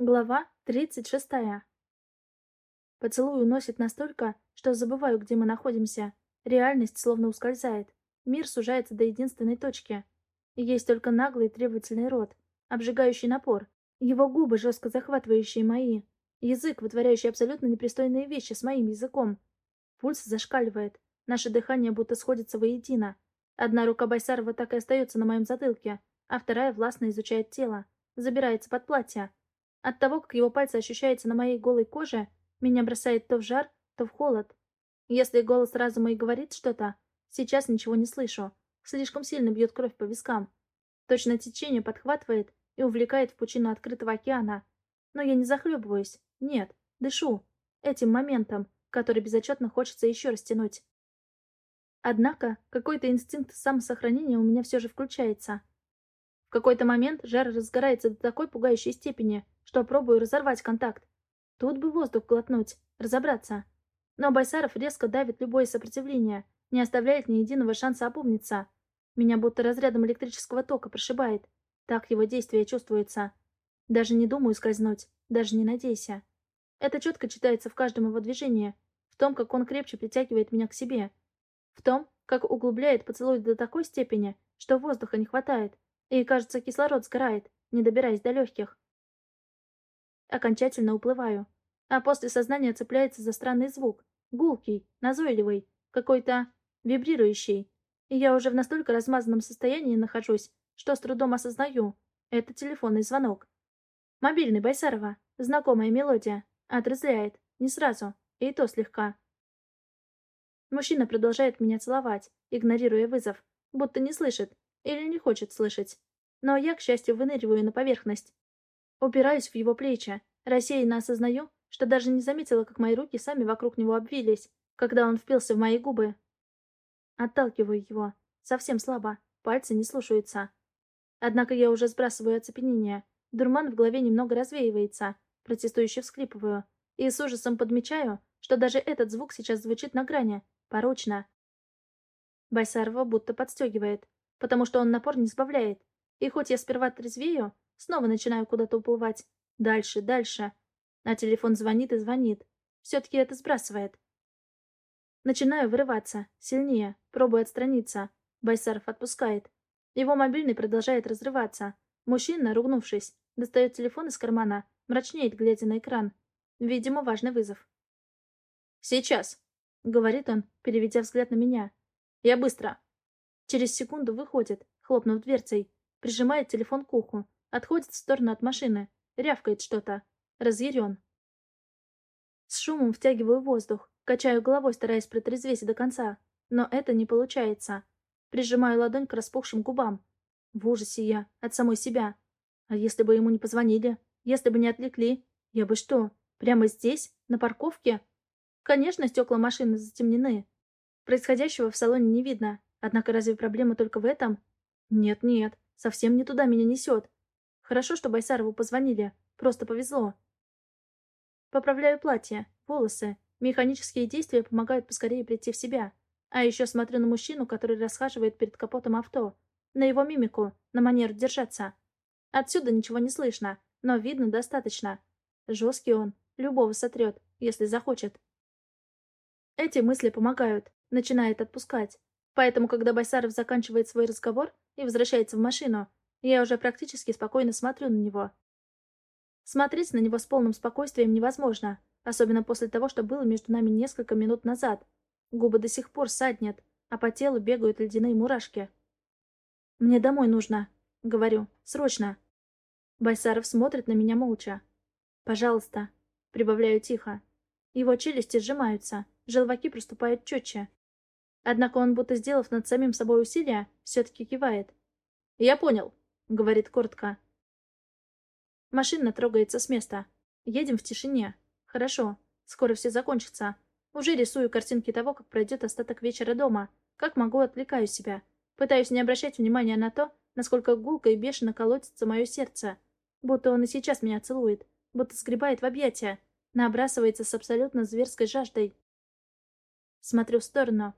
Глава 36. Поцелуй уносит настолько, что забываю, где мы находимся. Реальность словно ускользает. Мир сужается до единственной точки. Есть только наглый требовательный рот, обжигающий напор, его губы, жестко захватывающие мои, язык, вытворяющий абсолютно непристойные вещи с моим языком. Пульс зашкаливает, наше дыхание будто сходится воедино. Одна рука Байсарова так и остается на моем затылке, а вторая властно изучает тело, забирается под платье. От того, как его пальцы ощущаются на моей голой коже, меня бросает то в жар, то в холод. Если голос разума и говорит что-то, сейчас ничего не слышу. Слишком сильно бьет кровь по вискам. Точно течение подхватывает и увлекает в пучину открытого океана. Но я не захлебываюсь. Нет, дышу. Этим моментом, который безотчетно хочется еще растянуть. Однако, какой-то инстинкт самосохранения у меня все же включается. В какой-то момент жар разгорается до такой пугающей степени, что пробую разорвать контакт. Тут бы воздух глотнуть, разобраться. Но Байсаров резко давит любое сопротивление, не оставляет ни единого шанса опомниться. Меня будто разрядом электрического тока прошибает. Так его действие чувствуется. Даже не думаю скользнуть, даже не надейся. Это четко читается в каждом его движении, в том, как он крепче притягивает меня к себе, в том, как углубляет поцелуй до такой степени, что воздуха не хватает, и, кажется, кислород сгорает, не добираясь до легких. Окончательно уплываю. А после сознания цепляется за странный звук. Гулкий, назойливый, какой-то вибрирующий. И я уже в настолько размазанном состоянии нахожусь, что с трудом осознаю. Это телефонный звонок. Мобильный Байсарова. Знакомая мелодия. Отрезляет. Не сразу. И то слегка. Мужчина продолжает меня целовать, игнорируя вызов. Будто не слышит. Или не хочет слышать. Но я, к счастью, выныриваю на поверхность. Упираюсь в его плечи, рассеянно осознаю, что даже не заметила, как мои руки сами вокруг него обвились, когда он впился в мои губы. Отталкиваю его. Совсем слабо. Пальцы не слушаются. Однако я уже сбрасываю оцепенение. Дурман в голове немного развеивается. Протестующе всхлипываю. И с ужасом подмечаю, что даже этот звук сейчас звучит на грани. Порочно. Байсарова будто подстегивает, потому что он напор не сбавляет. И хоть я сперва трезвею, Снова начинаю куда-то уплывать. Дальше, дальше. А телефон звонит и звонит. Все-таки это сбрасывает. Начинаю вырываться. Сильнее. Пробую отстраниться. Байсаров отпускает. Его мобильный продолжает разрываться. Мужчина, ругнувшись, достает телефон из кармана, мрачнеет, глядя на экран. Видимо, важный вызов. «Сейчас», — говорит он, переведя взгляд на меня. «Я быстро». Через секунду выходит, хлопнув дверцей, прижимает телефон к уху, Отходит в сторону от машины. Рявкает что-то. Разъярен. С шумом втягиваю воздух. Качаю головой, стараясь протрезветь до конца. Но это не получается. Прижимаю ладонь к распухшим губам. В ужасе я. От самой себя. А если бы ему не позвонили? Если бы не отвлекли? Я бы что? Прямо здесь? На парковке? Конечно, стекла машины затемнены. Происходящего в салоне не видно. Однако разве проблема только в этом? Нет-нет, совсем не туда меня несет. Хорошо, что Байсарову позвонили. Просто повезло. Поправляю платье, волосы. Механические действия помогают поскорее прийти в себя. А еще смотрю на мужчину, который расхаживает перед капотом авто. На его мимику, на манеру держаться. Отсюда ничего не слышно, но видно достаточно. Жесткий он, любого сотрет, если захочет. Эти мысли помогают, начинает отпускать. Поэтому, когда Байсаров заканчивает свой разговор и возвращается в машину, я уже практически спокойно смотрю на него. Смотреть на него с полным спокойствием невозможно, особенно после того, что было между нами несколько минут назад. Губы до сих пор саднят, а по телу бегают ледяные мурашки. «Мне домой нужно», — говорю, — «срочно». Байсаров смотрит на меня молча. «Пожалуйста», — прибавляю тихо. Его челюсти сжимаются, желваки проступают четче. Однако он, будто сделав над самим собой усилие, все-таки кивает. «Я понял», — говорит коротко. Машина трогается с места. Едем в тишине. Хорошо. Скоро все закончится. Уже рисую картинки того, как пройдет остаток вечера дома. Как могу, отвлекаю себя. Пытаюсь не обращать внимания на то, насколько гулко и бешено колотится мое сердце. Будто он и сейчас меня целует. Будто сгребает в объятия. Набрасывается с абсолютно зверской жаждой. Смотрю в сторону.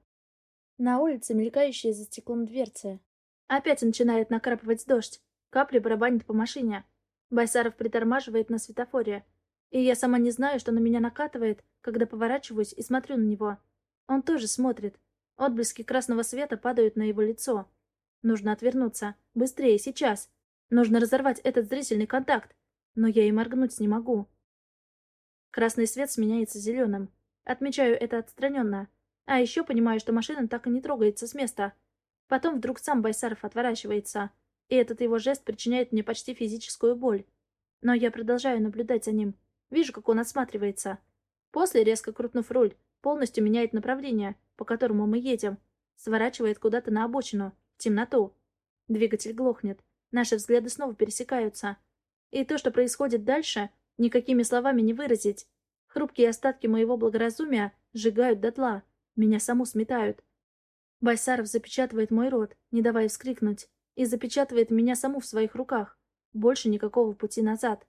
На улице мелькающие за стеклом дверцы. Опять начинает накрапывать дождь. Капли барабанят по машине. Байсаров притормаживает на светофоре. И я сама не знаю, что на меня накатывает, когда поворачиваюсь и смотрю на него. Он тоже смотрит. Отблески красного света падают на его лицо. Нужно отвернуться. Быстрее, сейчас. Нужно разорвать этот зрительный контакт. Но я и моргнуть не могу. Красный свет сменяется зеленым. Отмечаю это отстраненно. А еще понимаю, что машина так и не трогается с места. Потом вдруг сам Байсаров отворачивается. И этот его жест причиняет мне почти физическую боль. Но я продолжаю наблюдать за ним. Вижу, как он осматривается. После, резко крутнув руль, полностью меняет направление, по которому мы едем. Сворачивает куда-то на обочину, в темноту. Двигатель глохнет. Наши взгляды снова пересекаются. И то, что происходит дальше, никакими словами не выразить. Хрупкие остатки моего благоразумия сжигают дотла. Меня саму сметают. Байсаров запечатывает мой рот, не давая вскрикнуть, и запечатывает меня саму в своих руках. Больше никакого пути назад.